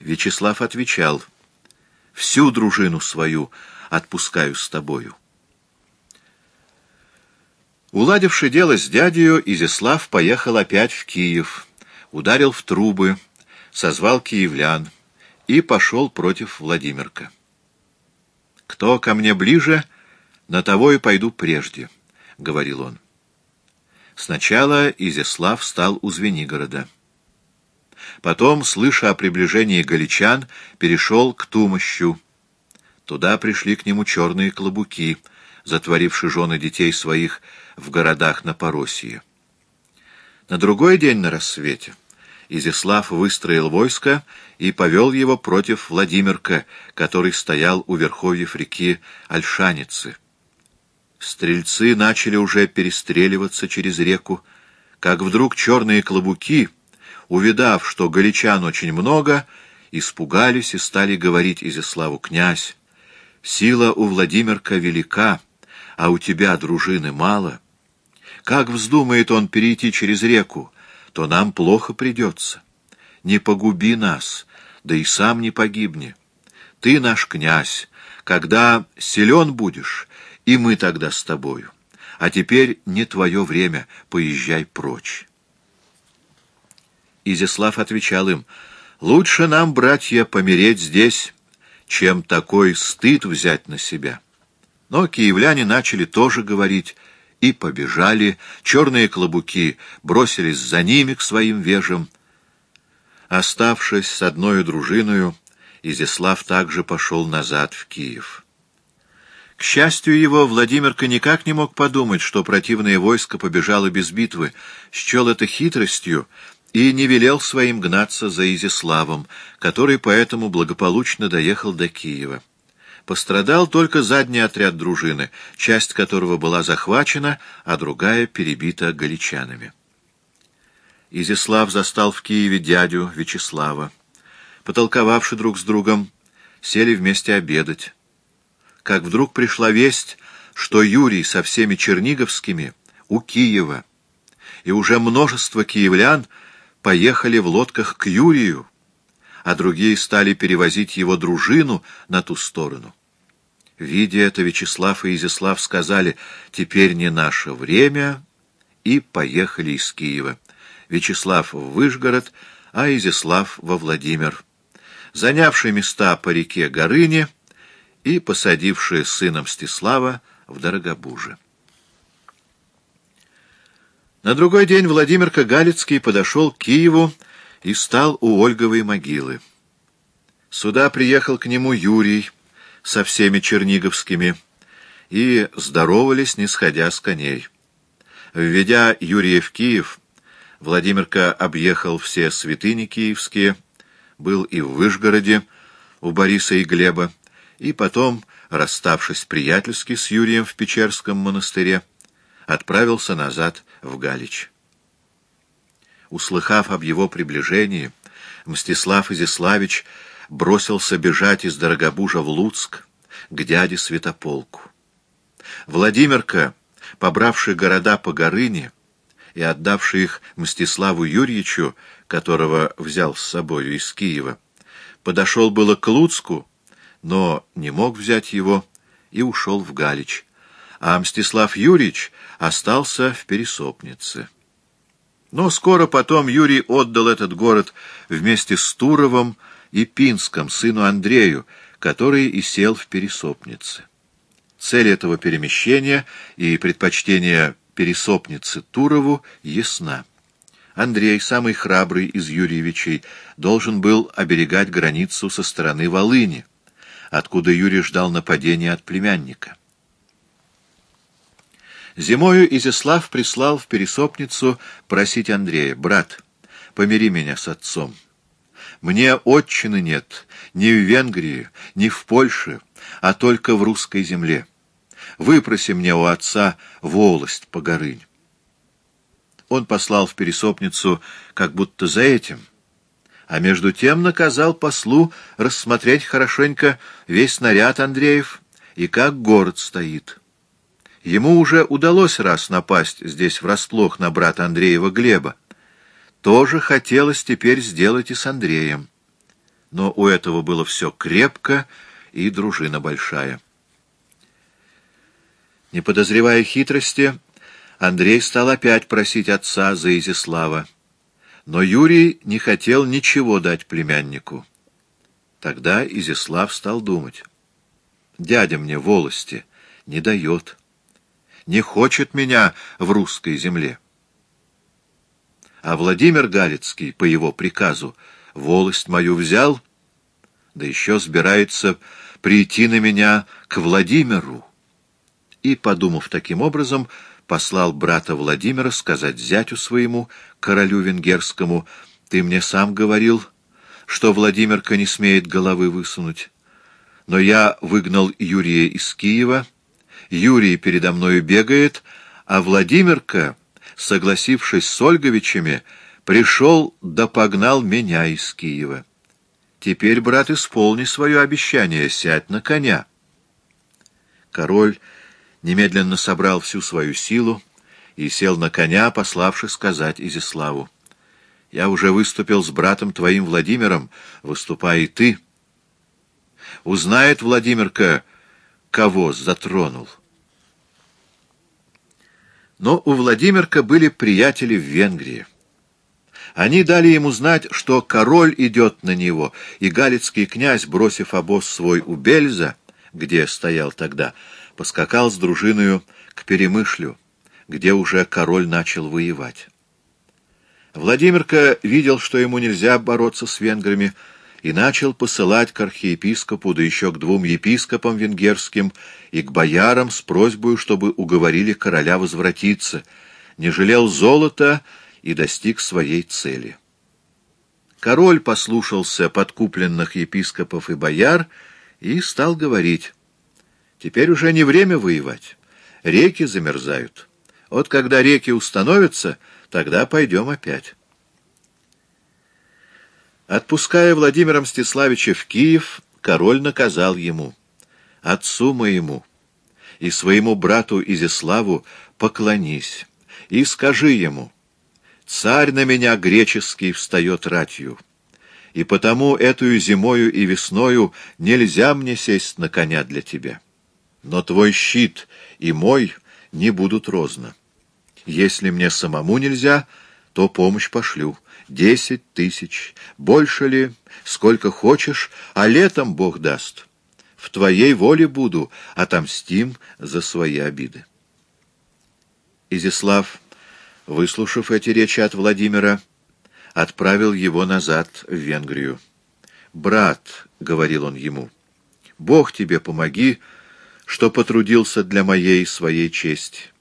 Вячеслав отвечал, «Всю дружину свою отпускаю с тобою». Уладивши дело с дядею, Изяслав поехал опять в Киев, ударил в трубы, созвал киевлян и пошел против Владимирка. «Кто ко мне ближе, на того и пойду прежде», — говорил он. Сначала Изяслав стал у Звенигорода. Потом, слыша о приближении галичан, перешел к Тумощу. Туда пришли к нему черные клобуки, затворившие жены детей своих в городах на Поросье. На другой день на рассвете Изяслав выстроил войско и повел его против Владимирка, который стоял у верховьев реки Альшаницы. Стрельцы начали уже перестреливаться через реку, как вдруг черные клобуки, увидав, что галичан очень много, испугались и стали говорить Изяславу, «Князь, сила у Владимирка велика, а у тебя дружины мало». Как вздумает он перейти через реку, то нам плохо придется. Не погуби нас, да и сам не погибни. Ты наш князь, когда силен будешь, и мы тогда с тобою. А теперь не твое время, поезжай прочь. Изяслав отвечал им, «Лучше нам, братья, помереть здесь, чем такой стыд взять на себя». Но киевляне начали тоже говорить, и побежали, черные клобуки бросились за ними к своим вежам. Оставшись с одной дружиною, Изяслав также пошел назад в Киев. К счастью его, Владимирка никак не мог подумать, что противное войско побежало без битвы, счел это хитростью и не велел своим гнаться за Изяславом, который поэтому благополучно доехал до Киева. Пострадал только задний отряд дружины, часть которого была захвачена, а другая перебита галичанами. Изяслав застал в Киеве дядю Вячеслава. Потолковавши друг с другом, сели вместе обедать. Как вдруг пришла весть, что Юрий со всеми черниговскими у Киева, и уже множество киевлян поехали в лодках к Юрию, а другие стали перевозить его дружину на ту сторону. Видя это, Вячеслав и Изяслав сказали, «Теперь не наше время», и поехали из Киева. Вячеслав в Выжгород, а Изяслав во Владимир. Занявшие места по реке Горыне и посадившие сына Мстислава в Дорогобуже. На другой день Владимир Галицкий подошел к Киеву и стал у Ольговой могилы. Сюда приехал к нему Юрий, со всеми черниговскими и здоровались, не сходя с коней. Введя Юрия в Киев, Владимирка объехал все святыни киевские, был и в Выжгороде у Бориса и Глеба, и потом, расставшись приятельски с Юрием в Печерском монастыре, отправился назад в Галич. Услыхав об его приближении, Мстислав Изяславич бросился бежать из Дорогобужа в Луцк к дяде Святополку. Владимирка, побравший города по Горыне и отдавший их Мстиславу Юрьевичу, которого взял с собою из Киева, подошел было к Луцку, но не мог взять его и ушел в Галич, а Мстислав Юрьевич остался в Пересопнице. Но скоро потом Юрий отдал этот город вместе с Туровым и Пинском, сыну Андрею, который и сел в Пересопнице. Цель этого перемещения и предпочтение Пересопницы Турову ясна. Андрей, самый храбрый из Юрьевичей, должен был оберегать границу со стороны Волыни, откуда Юрий ждал нападения от племянника. Зимою Изяслав прислал в Пересопницу просить Андрея, «Брат, помири меня с отцом». Мне отчины нет ни в Венгрии, ни в Польше, а только в русской земле. Выпроси мне у отца волость по горынь. Он послал в Пересопницу как будто за этим, а между тем наказал послу рассмотреть хорошенько весь наряд Андреев и как город стоит. Ему уже удалось раз напасть здесь врасплох на брата Андреева Глеба тоже хотелось теперь сделать и с Андреем. но у этого было все крепко и дружина большая. Не подозревая хитрости, Андрей стал опять просить отца за Изяслава. Но Юрий не хотел ничего дать племяннику. Тогда Изяслав стал думать. «Дядя мне волости не дает, не хочет меня в русской земле». А Владимир Галицкий, по его приказу, волость мою взял, да еще собирается прийти на меня к Владимиру. И, подумав таким образом, послал брата Владимира сказать зятю своему, королю венгерскому, «Ты мне сам говорил, что Владимирка не смеет головы высунуть. Но я выгнал Юрия из Киева, Юрий передо мною бегает, а Владимирка, согласившись с Ольговичами, пришел да погнал меня из Киева. Теперь, брат, исполни свое обещание, сядь на коня». Король немедленно собрал всю свою силу и сел на коня, пославши сказать Изиславу. «Я уже выступил с братом твоим Владимиром, выступай и ты. Узнает Владимирка, кого затронул». Но у Владимирка были приятели в Венгрии. Они дали ему знать, что король идет на него, и галицкий князь, бросив обоз свой у Бельза, где стоял тогда, поскакал с дружиною к Перемышлю, где уже король начал воевать. Владимирка видел, что ему нельзя бороться с венграми, и начал посылать к архиепископу, да еще к двум епископам венгерским и к боярам с просьбой, чтобы уговорили короля возвратиться, не жалел золота и достиг своей цели. Король послушался подкупленных епископов и бояр и стал говорить, Теперь уже не время воевать. Реки замерзают. Вот когда реки установятся, тогда пойдем опять. Отпуская Владимира Мстиславича в Киев, король наказал ему, отцу моему и своему брату Изяславу поклонись и скажи ему, царь на меня греческий встает ратью, и потому эту зимою и весною нельзя мне сесть на коня для тебя» но твой щит и мой не будут розно. Если мне самому нельзя, то помощь пошлю. Десять тысяч. Больше ли? Сколько хочешь, а летом Бог даст. В твоей воле буду, отомстим за свои обиды. Изяслав, выслушав эти речи от Владимира, отправил его назад в Венгрию. «Брат», — говорил он ему, — «Бог тебе помоги, — что потрудился для моей своей чести.